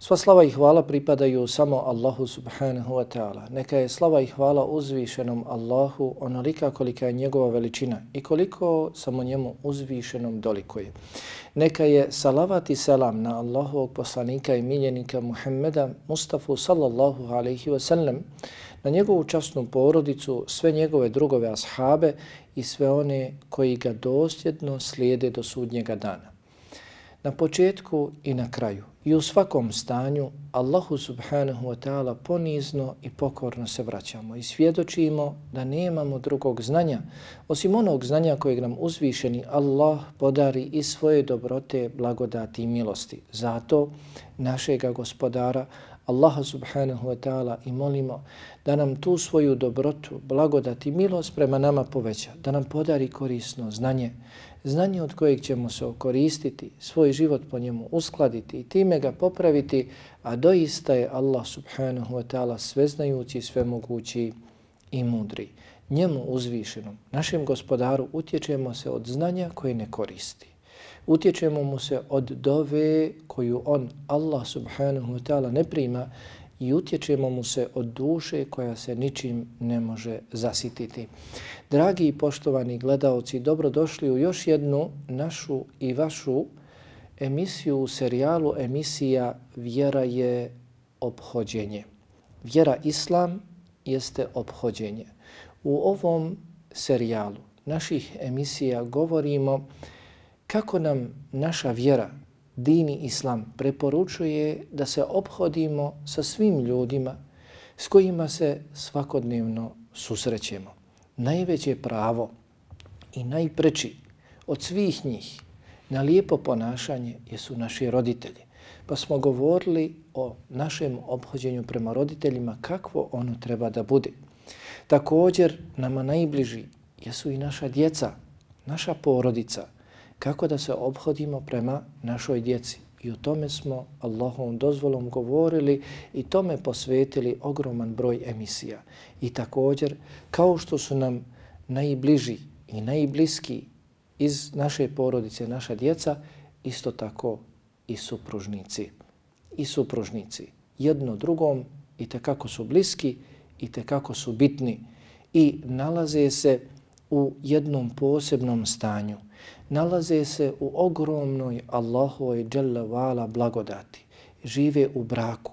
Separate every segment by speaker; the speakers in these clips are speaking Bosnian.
Speaker 1: Sva slava i hvala pripadaju samo Allahu subhanahu wa ta'ala. Neka je slava i hvala uzvišenom Allahu onolika kolika je njegova veličina i koliko samo njemu uzvišenom dolikuje. Neka je salavat i selam na Allahovog poslanika i miljenika Muhammeda Mustafa sallallahu alaihi wa sallam, na njegovu častnu porodicu, sve njegove drugove ashabe i sve one koji ga dosljedno slijede do sudnjega dana. Na početku i na kraju i u svakom stanju Allahu subhanahu wa ta'ala ponizno i pokorno se vraćamo i svjedočimo da nemamo drugog znanja osim onog znanja kojeg nam uzvišeni Allah podari iz svoje dobrote, blagodati i milosti. Zato našega gospodara Allaha subhanahu wa ta'ala i molimo da nam tu svoju dobrotu, blagodat i milost prema nama poveća, da nam podari korisno znanje, znanje od kojeg ćemo se okoristiti, svoj život po njemu uskladiti i time ga popraviti, a doista je Allah subhanahu wa ta'ala sveznajući, svemogući i mudri. Njemu uzvišenom, našem gospodaru, utječemo se od znanja koje ne koristi. Utječemo mu se od dove koju on, Allah subhanahu wa ta'ala, ne prima i utječemo mu se od duše koja se ničim ne može zasititi. Dragi i poštovani gledaoci, dobrodošli u još jednu našu i vašu emisiju u serijalu emisija Vjera je obhođenje. Vjera Islam jeste obhođenje. U ovom serijalu naših emisija govorimo kako nam naša vjera, dini islam preporučuje da se obhodimo sa svim ljudima s kojima se svakodnevno susrećemo. Najveće pravo i najpreči od svih njih na lijepo ponašanje jesu naši roditelji. Pa smo govorili o našem obhođenju prema roditeljima kakvo ono treba da bude. Također nama najbliži jesu i naša djeca, naša porodica – kako da se obhodimo prema našoj djeci. I o tome smo Allahovom dozvolom govorili i tome posvetili ogroman broj emisija. I također, kao što su nam najbliži i najbliski iz naše porodice, naša djeca, isto tako i supružnici. I supružnici. Jedno drugom i te kako su bliski i te kako su bitni i nalaze se u jednom posebnom stanju nalaze se u ogromnoj Allahovoj dželevala blagodati. Žive u braku.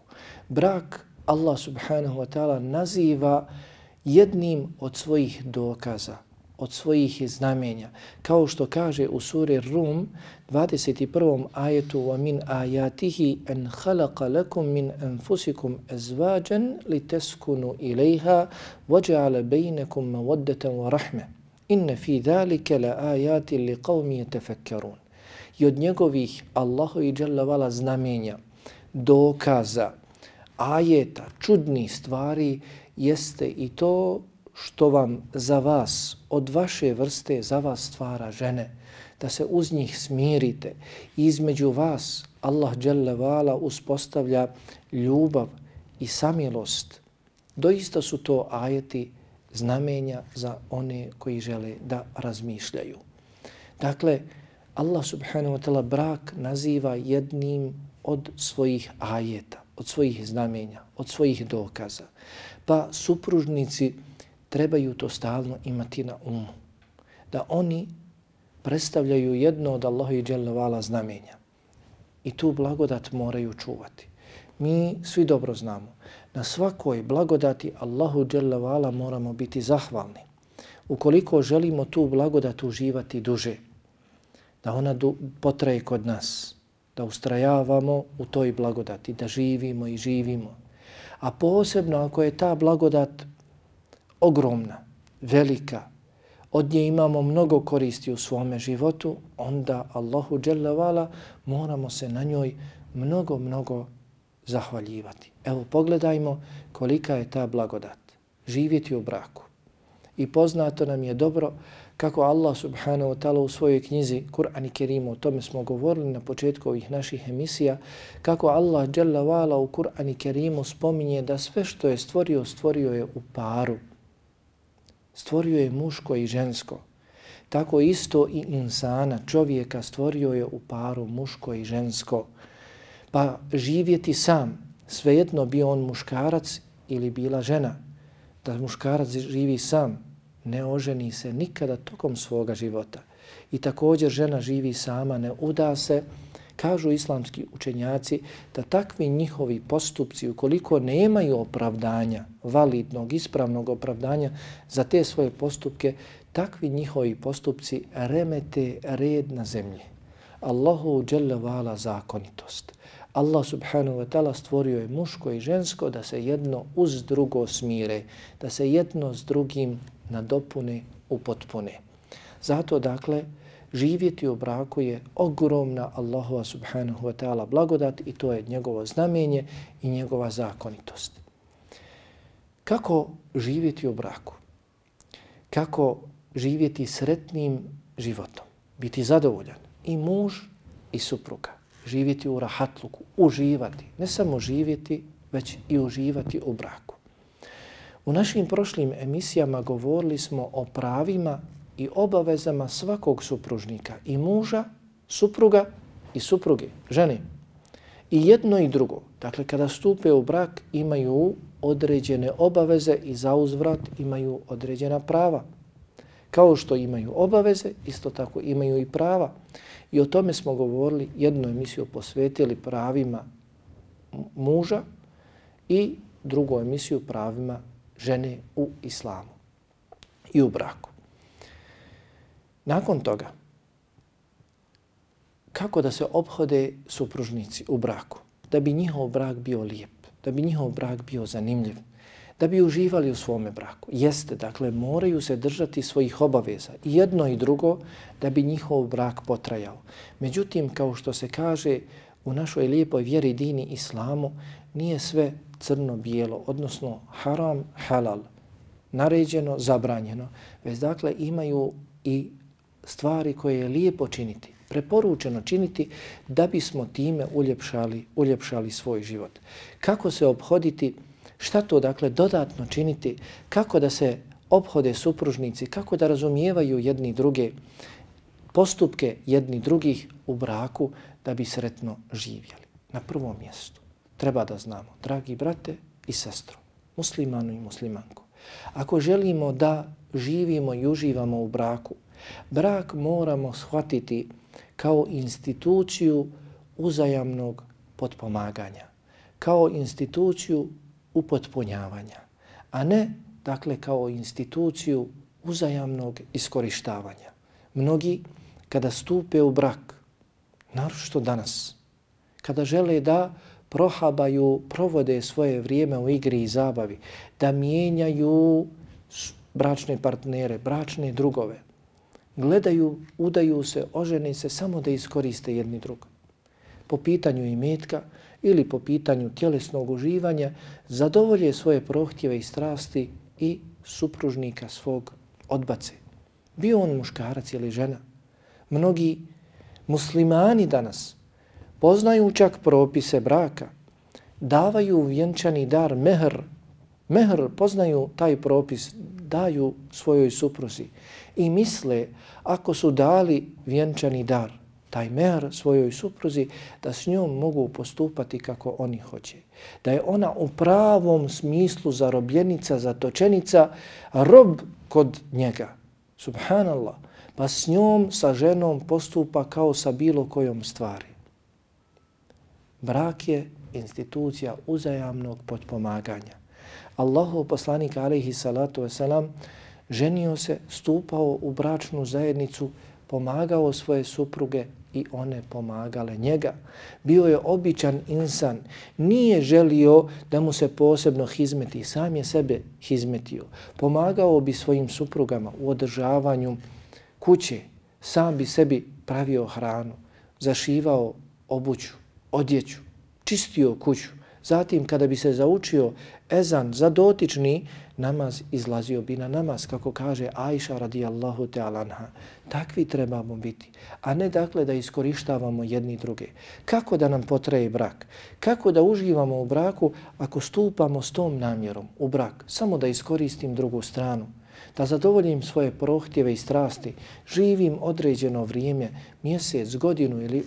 Speaker 1: Brak Allah subhanahu wa ta'ala naziva jednim od svojih dokaza, od svojih znamenja. Kao što kaže u suri Rum 21. ajetu وَمِنْ آيَاتِهِ ayatihi an khalaqa lakum min anfusikum azwajan litaskunu ilayha waja'ala مَوَدَّةً وَرَحْمَةً inne fi dhalike la ajati li qavmi yatafakkarun. I od njegovih Allahu i dželle znamenja, dokaza, ajeta, čudnih stvari jeste i to što vam za vas, od vaše vrste za vas stvara žene, da se uz njih smirite. Između vas Allah dželavala uspostavlja ljubav i samilost. Doista su to ajeti znamenja za one koji žele da razmišljaju. Dakle, Allah subhanahu wa ta'ala brak naziva jednim od svojih ajeta, od svojih znamenja, od svojih dokaza. Pa supružnici trebaju to stalno imati na umu. Da oni predstavljaju jedno od Allaha i Jalla znamenja. I tu blagodat moraju čuvati. Mi svi dobro znamo na svakoj blagodati Allahu Đelevala moramo biti zahvalni. Ukoliko želimo tu blagodat uživati duže, da ona du potraje kod nas, da ustrajavamo u toj blagodati, da živimo i živimo. A posebno ako je ta blagodat ogromna, velika, od nje imamo mnogo koristi u svome životu, onda Allahu Đelevala moramo se na njoj mnogo, mnogo zahvaljivati. Evo pogledajmo kolika je ta blagodat. Živjeti u braku. I poznato nam je dobro kako Allah subhanahu wa ta'ala u svojoj knjizi Kur'an i Kerimu, o tome smo govorili na početku ovih naših emisija, kako Allah Jalla Vala u Kur'an i Kerimu spominje da sve što je stvorio, stvorio je u paru. Stvorio je muško i žensko. Tako isto i insana, čovjeka, stvorio je u paru muško i žensko. Pa živjeti sam, svejedno bio on muškarac ili bila žena, da muškarac živi sam, ne oženi se nikada tokom svoga života. I također žena živi sama, ne uda se, kažu islamski učenjaci da takvi njihovi postupci, ukoliko nemaju opravdanja, validnog, ispravnog opravdanja za te svoje postupke, takvi njihovi postupci remete red na zemlji. Allahu dželle vala zakonitost. Allah subhanahu wa ta'ala stvorio je muško i žensko da se jedno uz drugo smire, da se jedno s drugim nadopune, upotpune. Zato, dakle, živjeti u braku je ogromna Allahova subhanahu wa ta'ala blagodat i to je njegovo znamenje i njegova zakonitost. Kako živjeti u braku? Kako živjeti sretnim životom? Biti zadovoljan i muž i supruga. Živjeti u rahatluku, uživati. Ne samo živjeti, već i uživati u braku. U našim prošlim emisijama govorili smo o pravima i obavezama svakog supružnika i muža, supruga i supruge, žene. I jedno i drugo, dakle kada stupe u brak imaju određene obaveze i za uzvrat imaju određena prava. Kao što imaju obaveze, isto tako imaju i prava. I o tome smo govorili, jednu emisiju posvetili pravima muža i drugu emisiju pravima žene u islamu i u braku. Nakon toga, kako da se obhode supružnici u braku, da bi njihov brak bio lijep, da bi njihov brak bio zanimljiv, da bi uživali u svome braku. Jeste, dakle, moraju se držati svojih obaveza, jedno i drugo, da bi njihov brak potrajao. Međutim, kao što se kaže u našoj lijepoj vjeri dini islamu, nije sve crno-bijelo, odnosno haram, halal, naređeno, zabranjeno, već dakle imaju i stvari koje je lijepo činiti, preporučeno činiti da bismo time uljepšali, uljepšali svoj život. Kako se obhoditi, šta to dakle dodatno činiti, kako da se obhode supružnici, kako da razumijevaju jedni druge postupke jedni drugih u braku da bi sretno živjeli. Na prvom mjestu. Treba da znamo, dragi brate i sestro, muslimanu i muslimanku, ako želimo da živimo i uživamo u braku, brak moramo shvatiti kao instituciju uzajamnog potpomaganja, kao instituciju upotpunjavanja, a ne dakle kao instituciju uzajamnog iskorištavanja. Mnogi kada stupe u brak, narošto danas, kada žele da prohabaju, provode svoje vrijeme u igri i zabavi, da mijenjaju bračne partnere, bračne drugove. Gledaju, udaju se, ožene se samo da iskoriste jedni drug. Po pitanju imetka ili po pitanju tjelesnog uživanja zadovolje svoje prohtjeve i strasti i supružnika svog odbace. Bio on muškarac ili žena. Mnogi muslimani danas poznaju čak propise braka, davaju vjenčani dar mehr, mehr poznaju taj propis, daju svojoj supruzi i misle ako su dali vjenčani dar, taj mehr svojoj supruzi, da s njom mogu postupati kako oni hoće. Da je ona u pravom smislu zarobljenica, zatočenica, rob kod njega. Subhanallah. Pa s njom, sa ženom postupa kao sa bilo kojom stvari. Brak je institucija uzajamnog potpomaganja. Allahu poslanik alaihi salatu wasalam ženio se, stupao u bračnu zajednicu, pomagao svoje supruge i one pomagale njega. Bio je običan insan, nije želio da mu se posebno hizmeti, sam je sebe hizmetio. Pomagao bi svojim suprugama u održavanju kuće, sam bi sebi pravio hranu, zašivao obuću, odjeću, čistio kuću, Zatim, kada bi se zaučio ezan za dotični, namaz izlazio bi na namaz, kako kaže Ajša radijallahu ta'alanha. Takvi trebamo biti, a ne dakle da iskorištavamo jedni druge. Kako da nam potreje brak? Kako da uživamo u braku ako stupamo s tom namjerom u brak? Samo da iskoristim drugu stranu da zadovoljim svoje prohtjeve i strasti, živim određeno vrijeme, mjesec, godinu ili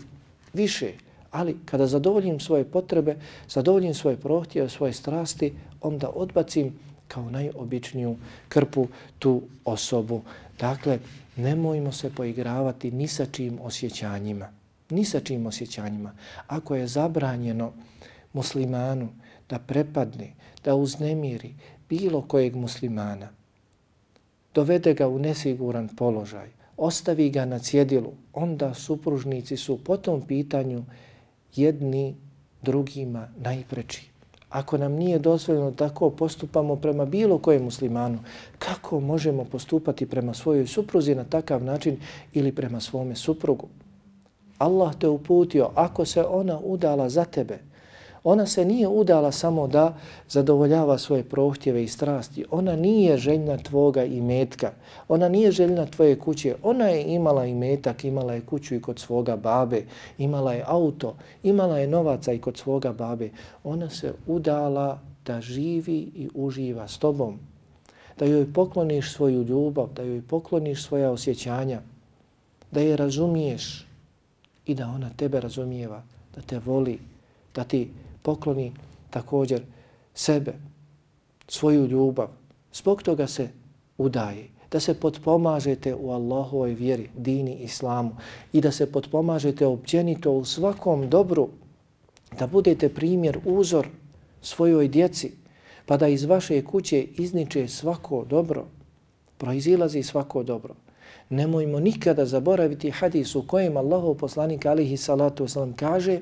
Speaker 1: više, ali kada zadovoljim svoje potrebe, zadovoljim svoje prohtjeve, svoje strasti, onda odbacim kao najobičniju krpu tu osobu. Dakle, nemojmo se poigravati ni sa čim osjećanjima. Ni sa čim osjećanjima. Ako je zabranjeno muslimanu da prepadne, da uznemiri bilo kojeg muslimana, dovede ga u nesiguran položaj, ostavi ga na cjedilu, onda supružnici su po tom pitanju jedni drugima najpreči. Ako nam nije dozvoljeno tako postupamo prema bilo kojem muslimanu, kako možemo postupati prema svojoj supruzi na takav način ili prema svome suprugu? Allah te uputio, ako se ona udala za tebe, Ona se nije udala samo da zadovoljava svoje prohtjeve i strasti. Ona nije željna tvoga imetka. Ona nije željna tvoje kuće. Ona je imala i metak, imala je kuću i kod svoga babe, imala je auto, imala je novaca i kod svoga babe. Ona se udala da živi i uživa s tobom. Da joj pokloniš svoju ljubav, da joj pokloniš svoja osjećanja, da je razumiješ i da ona tebe razumijeva, da te voli, da ti pokloni također sebe, svoju ljubav. Zbog toga se udaje, da se potpomažete u Allahovoj vjeri, dini, islamu i da se potpomažete općenito u svakom dobru, da budete primjer, uzor svojoj djeci, pa da iz vaše kuće izniče svako dobro, proizilazi svako dobro. Nemojmo nikada zaboraviti hadis u kojem Allahov poslanik alihi salatu wasalam kaže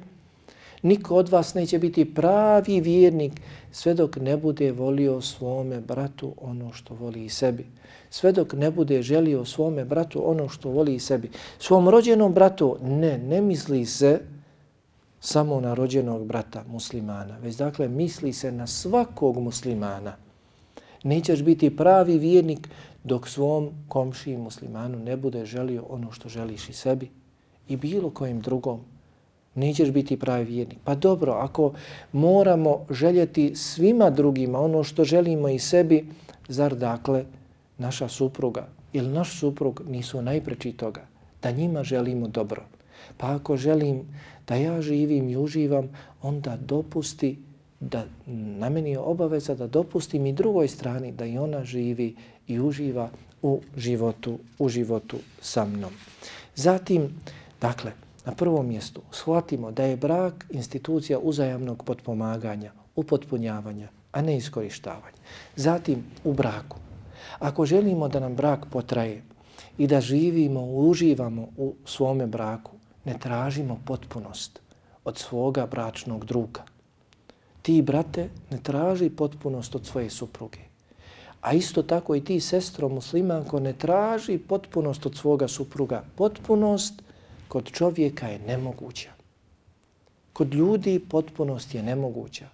Speaker 1: Niko od vas neće biti pravi vjernik sve dok ne bude volio svome bratu ono što voli i sebi. Sve dok ne bude želio svome bratu ono što voli i sebi. Svom rođenom bratu ne, ne misli se samo na rođenog brata muslimana, već dakle misli se na svakog muslimana. Nećeš biti pravi vjernik dok svom komšiji muslimanu ne bude želio ono što želiš i sebi i bilo kojim drugom nećeš biti pravi vjernik. Pa dobro, ako moramo željeti svima drugima ono što želimo i sebi, zar dakle naša supruga ili naš suprug nisu najpreči toga, da njima želimo dobro. Pa ako želim da ja živim i uživam, onda dopusti da na meni je obaveza da dopustim i drugoj strani da i ona živi i uživa u životu, u životu sa mnom. Zatim, dakle, Na prvom mjestu shvatimo da je brak institucija uzajamnog potpomaganja, upotpunjavanja, a ne iskorištavanja. Zatim u braku. Ako želimo da nam brak potraje i da živimo, uživamo u svome braku, ne tražimo potpunost od svoga bračnog druga. Ti, brate, ne traži potpunost od svoje supruge. A isto tako i ti, sestro muslimanko, ne traži potpunost od svoga supruga. Potpunost kod čovjeka je nemoguća. Kod ljudi potpunost je nemoguća.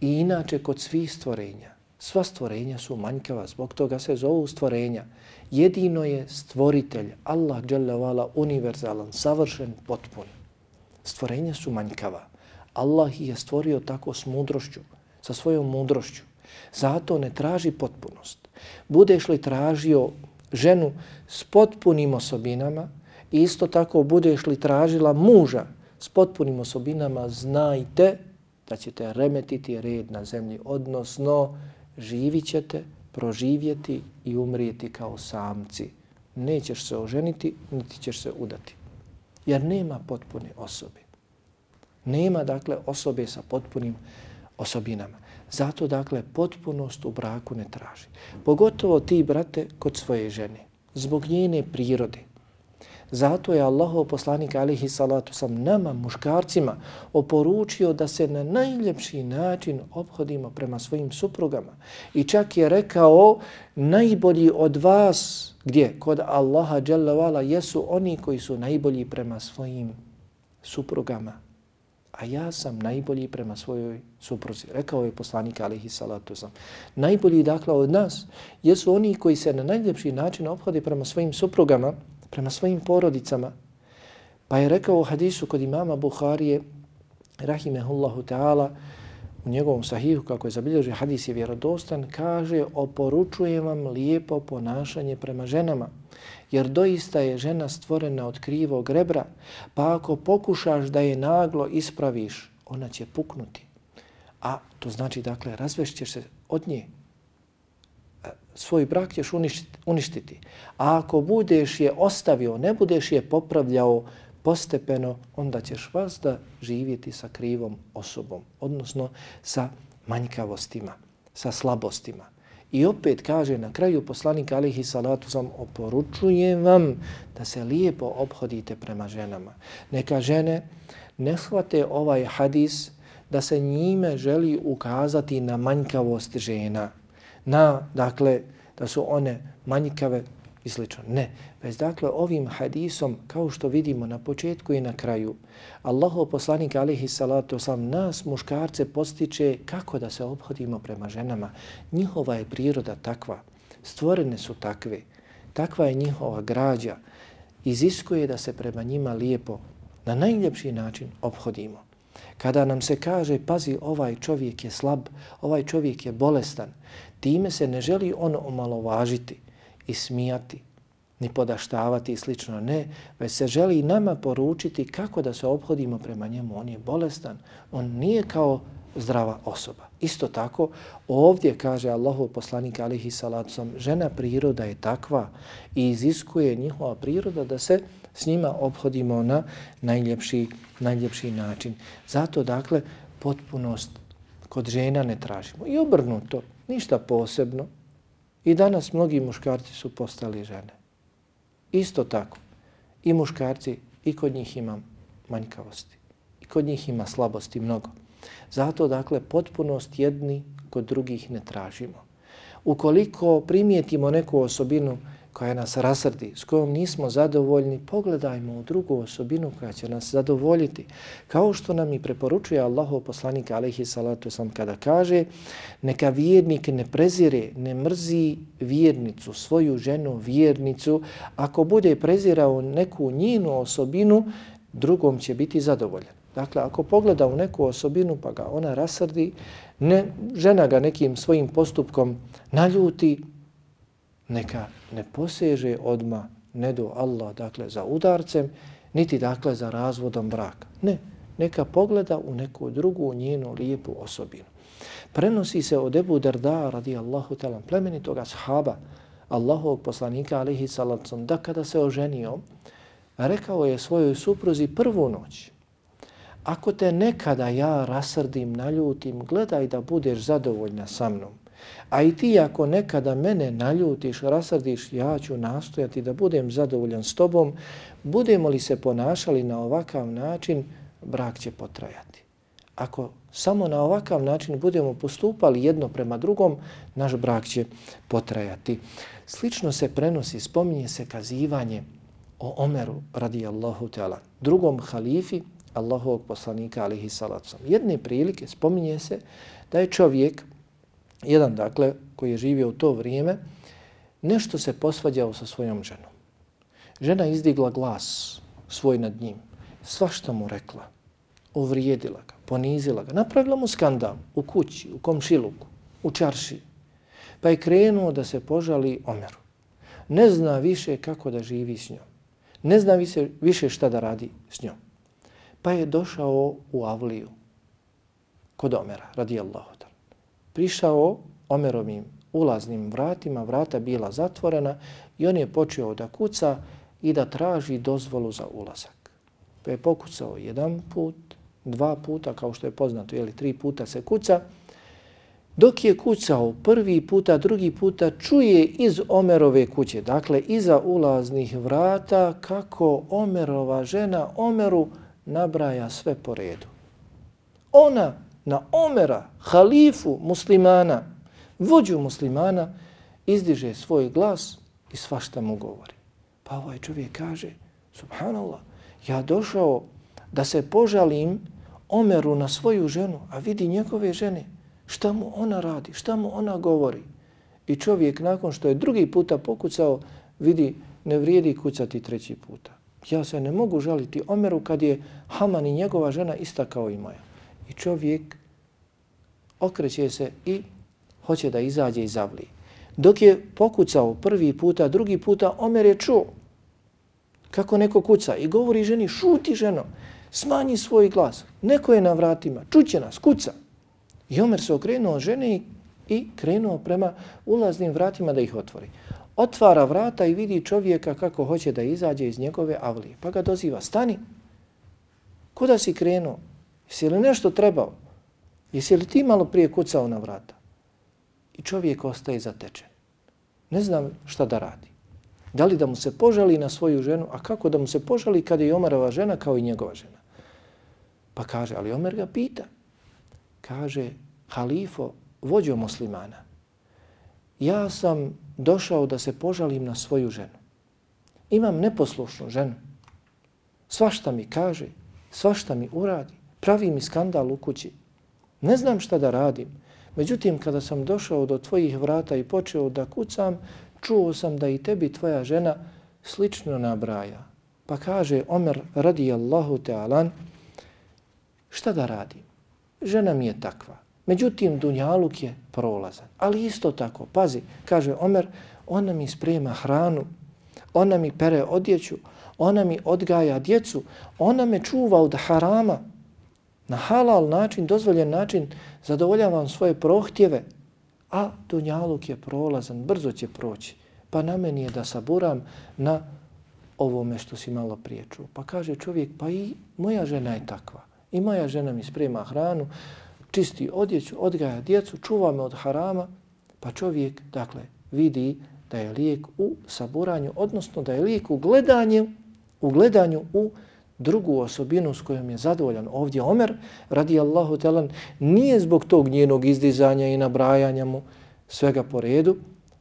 Speaker 1: I inače kod svih stvorenja. Sva stvorenja su manjkava, zbog toga se zovu stvorenja. Jedino je stvoritelj, Allah dželjavala, univerzalan, savršen, potpun. Stvorenja su manjkava. Allah ih je stvorio tako s mudrošću, sa svojom mudrošću. Zato ne traži potpunost. Budeš li tražio ženu s potpunim osobinama, isto tako budeš li tražila muža s potpunim osobinama, znajte da ćete remetiti red na zemlji, odnosno živit ćete, proživjeti i umrijeti kao samci. Nećeš se oženiti, niti ćeš se udati. Jer nema potpune osobe. Nema, dakle, osobe sa potpunim osobinama. Zato, dakle, potpunost u braku ne traži. Pogotovo ti, brate, kod svoje žene. Zbog njene prirode. Zato je Allahov poslanik alihi salatu sam nama, muškarcima, oporučio da se na najljepši način obhodimo prema svojim suprugama. I čak je rekao, najbolji od vas, gdje? Kod Allaha dželavala, jesu oni koji su najbolji prema svojim suprugama. a ja sam najbolji prema svojoj supruzi. Rekao je poslanik alihi salatu sam. Najbolji dakle od nas jesu oni koji se na najljepši način obhode prema svojim suprugama, prema svojim porodicama. Pa je rekao u hadisu kod imama Buharije, rahimehullahu ta'ala, u njegovom sahihu, kako je zabilježio hadis je vjerodostan, kaže oporučujem vam lijepo ponašanje prema ženama, jer doista je žena stvorena od krivog rebra, pa ako pokušaš da je naglo ispraviš, ona će puknuti. A to znači, dakle, razvešćeš se od nje. Svoj brak ćeš uništiti. A ako budeš je ostavio, ne budeš je popravljao, postepeno, onda ćeš vas da živjeti sa krivom osobom, odnosno sa manjkavostima, sa slabostima. I opet kaže na kraju poslanik alihi salatu sam oporučujem vam da se lijepo obhodite prema ženama. Neka žene ne shvate ovaj hadis da se njime želi ukazati na manjkavost žena, na, dakle, da su one manjkave i slično. Ne, već dakle ovim hadisom, kao što vidimo na početku i na kraju, Allahov poslanik alihi salatu sam nas muškarce postiče kako da se obhodimo prema ženama. Njihova je priroda takva, stvorene su takve, takva je njihova građa, iziskuje da se prema njima lijepo, na najljepši način obhodimo. Kada nam se kaže, pazi, ovaj čovjek je slab, ovaj čovjek je bolestan, time se ne želi on omalovažiti, i smijati, ni podaštavati i slično. Ne, već se želi nama poručiti kako da se obhodimo prema njemu. On je bolestan, on nije kao zdrava osoba. Isto tako, ovdje kaže Allahu poslanik alihi salacom, žena priroda je takva i iziskuje njihova priroda da se s njima obhodimo na najljepši, najljepši način. Zato, dakle, potpunost kod žena ne tražimo. I obrnuto, ništa posebno, I danas mnogi muškarci su postali žene. Isto tako. I muškarci, i kod njih ima manjkavosti. I kod njih ima slabosti mnogo. Zato, dakle, potpunost jedni kod drugih ne tražimo. Ukoliko primijetimo neku osobinu koja nas rasrdi, s kojom nismo zadovoljni, pogledajmo u drugu osobinu koja će nas zadovoljiti. Kao što nam i preporučuje Allahov poslanik alaihi salatu sam kada kaže neka vjernik ne prezire, ne mrzi vjernicu, svoju ženu vjernicu, ako bude prezirao neku njenu osobinu, drugom će biti zadovoljan. Dakle, ako pogleda u neku osobinu pa ga ona rasrdi, ne, žena ga nekim svojim postupkom naljuti, neka ne poseže odma ne do Allah, dakle, za udarcem, niti, dakle, za razvodom braka. Ne, neka pogleda u neku drugu njenu lijepu osobinu. Prenosi se od Ebu Darda, radijallahu talan, plemenitoga sahaba, Allahovog poslanika, alihi salacom, da kada se oženio, rekao je svojoj supruzi prvu noć, ako te nekada ja rasrdim, naljutim, gledaj da budeš zadovoljna sa mnom. A i ti ako nekada mene naljutiš, rasrdiš, ja ću nastojati da budem zadovoljan s tobom. Budemo li se ponašali na ovakav način, brak će potrajati. Ako samo na ovakav način budemo postupali jedno prema drugom, naš brak će potrajati. Slično se prenosi, spominje se kazivanje o Omeru radijallahu ta'ala, drugom halifi Allahovog poslanika alihi salacom. Jedne prilike spominje se da je čovjek jedan dakle koji je živio u to vrijeme, nešto se posvađao sa svojom ženom. Žena izdigla glas svoj nad njim, sva što mu rekla, uvrijedila ga, ponizila ga, napravila mu skandal u kući, u komšiluku, u čarši, pa je krenuo da se požali Omeru. Ne zna više kako da živi s njom. Ne zna više, više šta da radi s njom. Pa je došao u Avliju kod Omera, radijallahu prišao Omerovim ulaznim vratima, vrata bila zatvorena i on je počeo da kuca i da traži dozvolu za ulazak. Pa je pokucao jedan put, dva puta, kao što je poznato, jeli, tri puta se kuca. Dok je kucao prvi puta, drugi puta, čuje iz Omerove kuće, dakle iza ulaznih vrata, kako Omerova žena Omeru nabraja sve po redu. Ona na Omera, halifu muslimana, vođu muslimana, izdiže svoj glas i svašta mu govori. Pa ovaj čovjek kaže, subhanallah, ja došao da se požalim Omeru na svoju ženu, a vidi njegove žene, šta mu ona radi, šta mu ona govori. I čovjek nakon što je drugi puta pokucao, vidi ne vrijedi kucati treći puta. Ja se ne mogu žaliti Omeru kad je Haman i njegova žena ista kao i moja. I čovjek okreće se i hoće da izađe iz zavlije. Dok je pokucao prvi puta, drugi puta, Omer je čuo kako neko kuca i govori ženi, šuti ženo, smanji svoj glas, neko je na vratima, čuće nas, kuca. I Omer se okrenuo žene i krenuo prema ulaznim vratima da ih otvori. Otvara vrata i vidi čovjeka kako hoće da izađe iz njegove avlije. Pa ga doziva, stani, kuda si krenuo? Jesi li nešto trebao? Jesi li ti malo prije kucao na vrata? I čovjek ostaje zatečen. Ne znam šta da radi. Da li da mu se požali na svoju ženu, a kako da mu se požali kada je Omerova žena kao i njegova žena? Pa kaže, ali Omer ga pita. Kaže, halifo, vođo muslimana, ja sam došao da se požalim na svoju ženu. Imam neposlušnu ženu. Svašta mi kaže, svašta mi uradi, pravi mi skandal u kući. Ne znam šta da radim. Međutim, kada sam došao do tvojih vrata i počeo da kucam, čuo sam da i tebi tvoja žena slično nabraja. Pa kaže Omer radijallahu ta'alan, šta da radim? Žena mi je takva. Međutim, Dunjaluk je prolazan. Ali isto tako, pazi, kaže Omer, ona mi sprema hranu, ona mi pere odjeću, ona mi odgaja djecu, ona me čuva od harama, na halal način, dozvoljen način, zadovoljavam svoje prohtjeve, a Dunjaluk je prolazan, brzo će proći. Pa na meni je da saburam na ovome što si malo prije čuo. Pa kaže čovjek, pa i moja žena je takva. I moja žena mi sprema hranu, čisti odjeću, odgaja djecu, čuva me od harama, pa čovjek, dakle, vidi da je lijek u saburanju, odnosno da je lijek u gledanju, u gledanju u drugu osobinu s kojom je zadovoljan. Ovdje Omer, radi Allahu telan, nije zbog tog njenog izdizanja i nabrajanja mu svega po redu,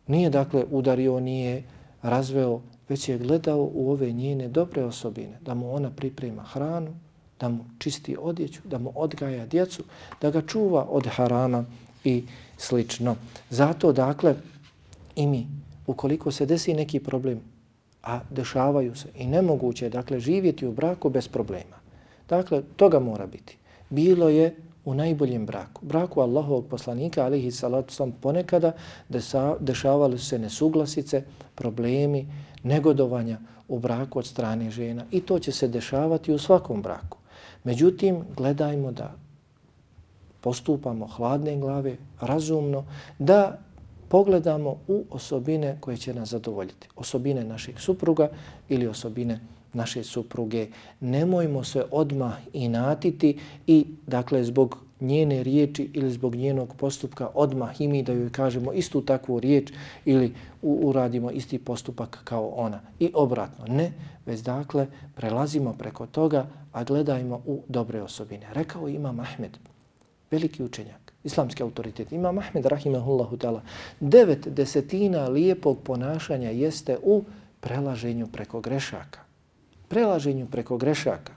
Speaker 1: nije dakle udario, nije razveo, već je gledao u ove njene dobre osobine, da mu ona priprema hranu, da mu čisti odjeću, da mu odgaja djecu, da ga čuva od harama i slično. Zato, dakle, i mi, ukoliko se desi neki problem, a dešavaju se i nemoguće je, dakle, živjeti u braku bez problema. Dakle, toga mora biti. Bilo je u najboljem braku. Braku Allahovog poslanika, alihi salatu sam, ponekada dešavali se nesuglasice, problemi, negodovanja u braku od strane žena. I to će se dešavati u svakom braku. Međutim, gledajmo da postupamo hladne glave, razumno, da pogledamo u osobine koje će nas zadovoljiti. Osobine našeg supruga ili osobine naše supruge. Nemojmo se odmah inatiti i, dakle, zbog njene riječi ili zbog njenog postupka odmah i mi da joj kažemo istu takvu riječ ili uradimo isti postupak kao ona. I obratno, ne, već dakle prelazimo preko toga, a gledajmo u dobre osobine. Rekao Imam Ahmed, veliki učenjak, islamski autoritet, Imam Ahmed, rahimahullahu ta'ala, devet desetina lijepog ponašanja jeste u prelaženju preko grešaka. Prelaženju preko grešaka.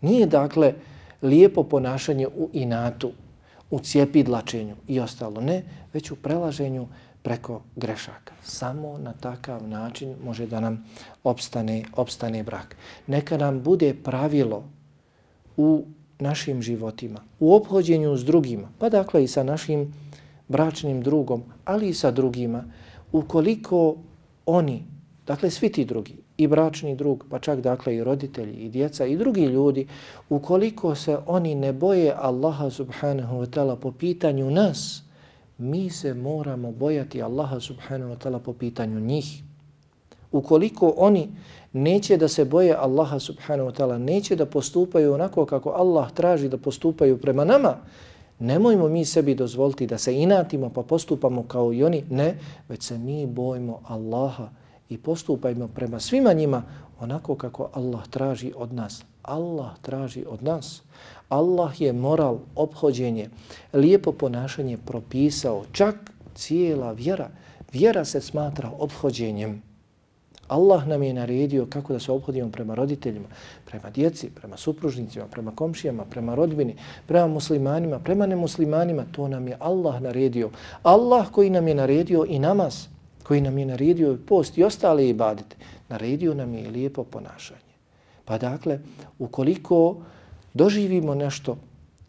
Speaker 1: Nije dakle lijepo ponašanje u inatu, u cijepidlačenju i ostalo. Ne, već u prelaženju preko grešaka. Samo na takav način može da nam opstane, opstane brak. Neka nam bude pravilo u našim životima, u obhođenju s drugima, pa dakle i sa našim bračnim drugom, ali i sa drugima, ukoliko oni, dakle svi ti drugi, i bračni drug, pa čak dakle i roditelji i djeca i drugi ljudi, ukoliko se oni ne boje Allaha subhanahu wa ta'ala po pitanju nas, mi se moramo bojati Allaha subhanahu wa ta'ala po pitanju njih. Ukoliko oni neće da se boje Allaha subhanahu wa ta'ala, neće da postupaju onako kako Allah traži da postupaju prema nama, nemojmo mi sebi dozvoliti da se inatimo pa postupamo kao i oni, ne, već se mi bojimo Allaha i postupajmo prema svima njima onako kako Allah traži od nas. Allah traži od nas. Allah je moral, obhođenje, lijepo ponašanje propisao, čak cijela vjera. Vjera se smatra obhođenjem. Allah nam je naredio kako da se obhodimo prema roditeljima, prema djeci, prema supružnicima, prema komšijama, prema rodbini, prema muslimanima, prema nemuslimanima. To nam je Allah naredio. Allah koji nam je naredio i namaz, koji nam je naredio i post i ostale ibadete, naredio nam je lijepo ponašanje. Pa dakle, ukoliko doživimo nešto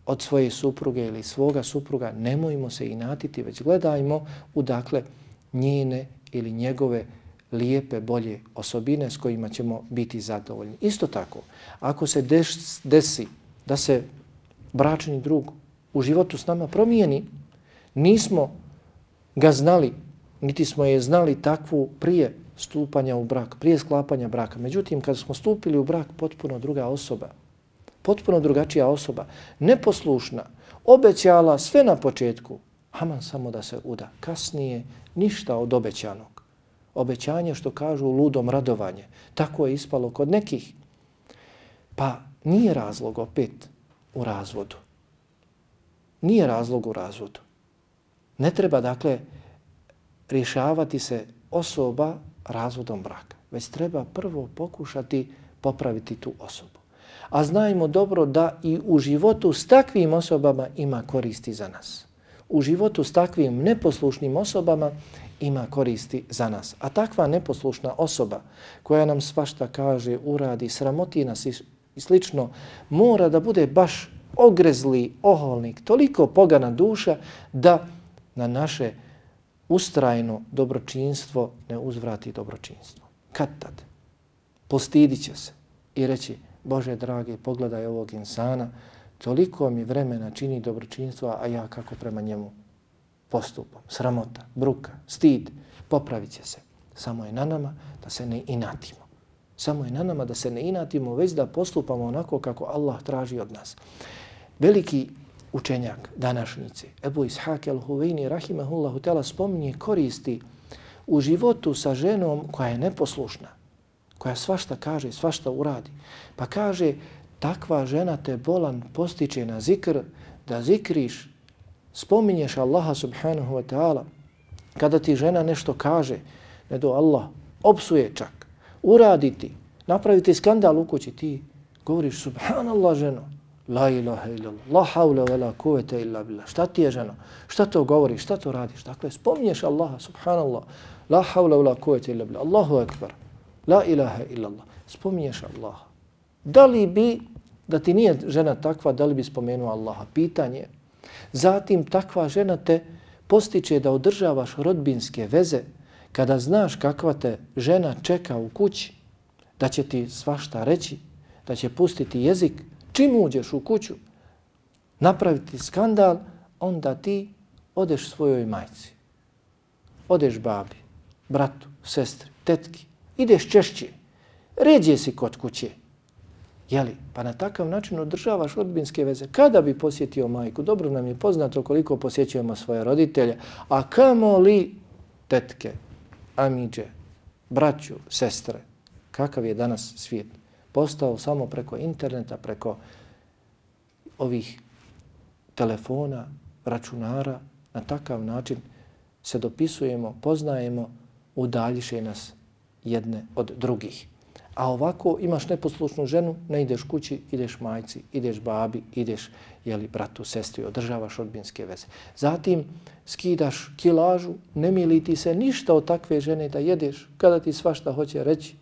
Speaker 1: od svoje supruge ili svoga supruga, nemojmo se inatiti, već gledajmo u dakle njene ili njegove lijepe, bolje osobine s kojima ćemo biti zadovoljni. Isto tako, ako se desi da se bračni drug u životu s nama promijeni, nismo ga znali, niti smo je znali takvu prije stupanja u brak, prije sklapanja braka. Međutim, kad smo stupili u brak, potpuno druga osoba, potpuno drugačija osoba, neposlušna, obećala sve na početku, aman samo da se uda. Kasnije ništa od obećanog. Obećanje što kažu ludom radovanje. Tako je ispalo kod nekih. Pa nije razlog opet u razvodu. Nije razlog u razvodu. Ne treba dakle rješavati se osoba razvodom braka. Već treba prvo pokušati popraviti tu osobu. A znajmo dobro da i u životu s takvim osobama ima koristi za nas. U životu s takvim neposlušnim osobama ima koristi za nas. A takva neposlušna osoba koja nam svašta kaže, uradi, sramoti nas i slično, mora da bude baš ogrezli oholnik, toliko pogana duša da na naše ustrajno dobročinstvo ne uzvrati dobročinstvo. Kad tad? Postidit će se i reći, Bože dragi, pogledaj ovog insana, toliko mi vremena čini dobročinstvo, a ja kako prema njemu postupom. Sramota, bruka, stid, popravit će se. Samo je na nama da se ne inatimo. Samo je na nama da se ne inatimo, već da postupamo onako kako Allah traži od nas. Veliki učenjak današnjice, Ebu Ishaq al-Huvayni, rahimahullahu tela, spominje koristi u životu sa ženom koja je neposlušna, koja svašta kaže, svašta uradi. Pa kaže, takva žena te bolan postiče na zikr, da zikriš, spominješ Allaha subhanahu wa ta'ala, kada ti žena nešto kaže, ne do Allah, opsuje čak, uradi ti, napravi ti skandal u kući, ti govoriš subhanallah ženo, La ilaha illallah, la hawla wa la kuvvete illa billah. Šta ti je ženo? Šta to govoriš? Šta to radiš? Dakle, spominješ Allaha, subhanallah. La hawla wa la kuvvete illa billah. Allahu akbar. La ilaha illallah. Spominješ Allaha. Da li bi, da ti nije žena takva, da li bi spomenuo Allaha? Pitanje. Zatim, takva žena te postiče da održavaš rodbinske veze kada znaš kakva te žena čeka u kući, da će ti svašta reći, da će pustiti jezik, čim uđeš u kuću, napraviti skandal, onda ti odeš svojoj majci. Odeš babi, bratu, sestri, tetki. Ideš češće. Ređe si kod kuće. Jeli? Pa na takav način održavaš rodbinske veze. Kada bi posjetio majku? Dobro nam je poznato koliko posjećujemo svoje roditelje. A kamo li tetke, amiđe, braću, sestre? Kakav je danas svijet? postao samo preko interneta, preko ovih telefona, računara, na takav način se dopisujemo, poznajemo, udaljiše nas jedne od drugih. A ovako imaš neposlušnu ženu, ne ideš kući, ideš majci, ideš babi, ideš jeli, bratu, sestri, održavaš odbinske veze. Zatim skidaš kilažu, ne mili ti se ništa od takve žene da jedeš kada ti svašta hoće reći,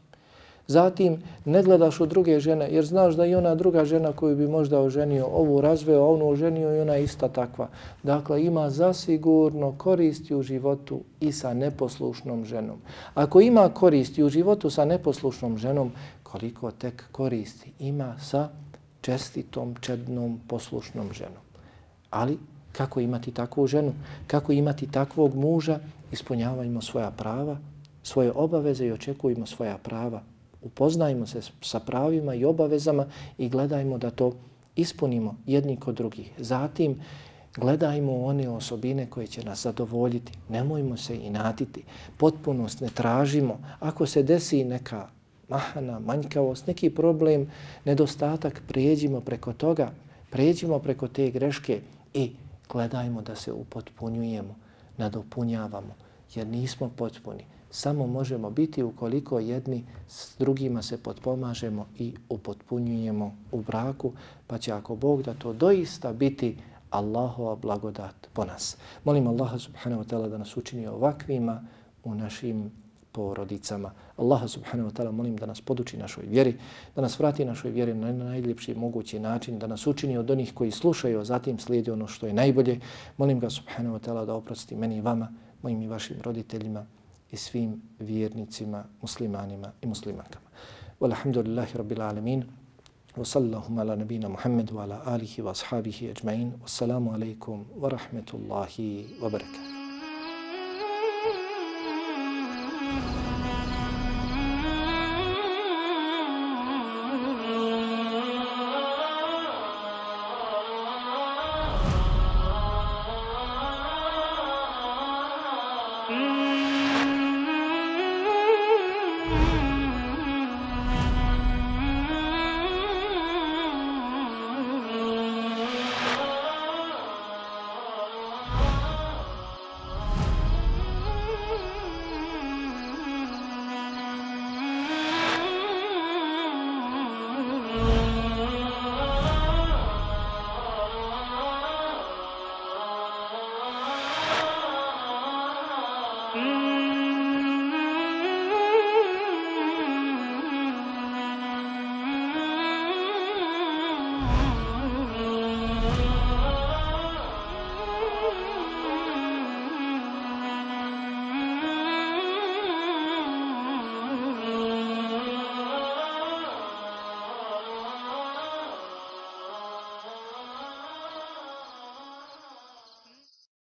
Speaker 1: Zatim ne gledaš u druge žene jer znaš da i ona druga žena koju bi možda oženio ovu razveo, a onu oženio i ona je ista takva. Dakle, ima zasigurno koristi u životu i sa neposlušnom ženom. Ako ima koristi u životu sa neposlušnom ženom, koliko tek koristi ima sa čestitom, čednom, poslušnom ženom. Ali kako imati takvu ženu, kako imati takvog muža, ispunjavajmo svoja prava, svoje obaveze i očekujemo svoja prava upoznajmo se sa pravima i obavezama i gledajmo da to ispunimo jedni kod drugih. Zatim, gledajmo one osobine koje će nas zadovoljiti. Nemojmo se inatiti. Potpunost ne tražimo. Ako se desi neka mahana, manjkavost, neki problem, nedostatak, prijeđimo preko toga, prijeđimo preko te greške i gledajmo da se upotpunjujemo, nadopunjavamo, jer nismo potpuni samo možemo biti ukoliko jedni s drugima se potpomažemo i upotpunjujemo u braku, pa će ako Bog da to doista biti Allahova blagodat po nas. Molim Allaha subhanahu wa ta'ala da nas učini ovakvima u našim porodicama. Allaha subhanahu wa ta'ala molim da nas poduči našoj vjeri, da nas vrati našoj vjeri na najljepši mogući način, da nas učini od onih koji slušaju, a zatim slijedi ono što je najbolje. Molim ga subhanahu wa ta'ala da oprosti meni i vama, mojim i vašim roditeljima i svim vjernicima, muslimanima i muslimankama. Walhamdulillahi rabbil alemin. Wa sallahum ala nabina Muhammedu ala alihi wa ashabihi ajma'in. Wassalamu alaikum wa rahmetullahi wa barakatuh.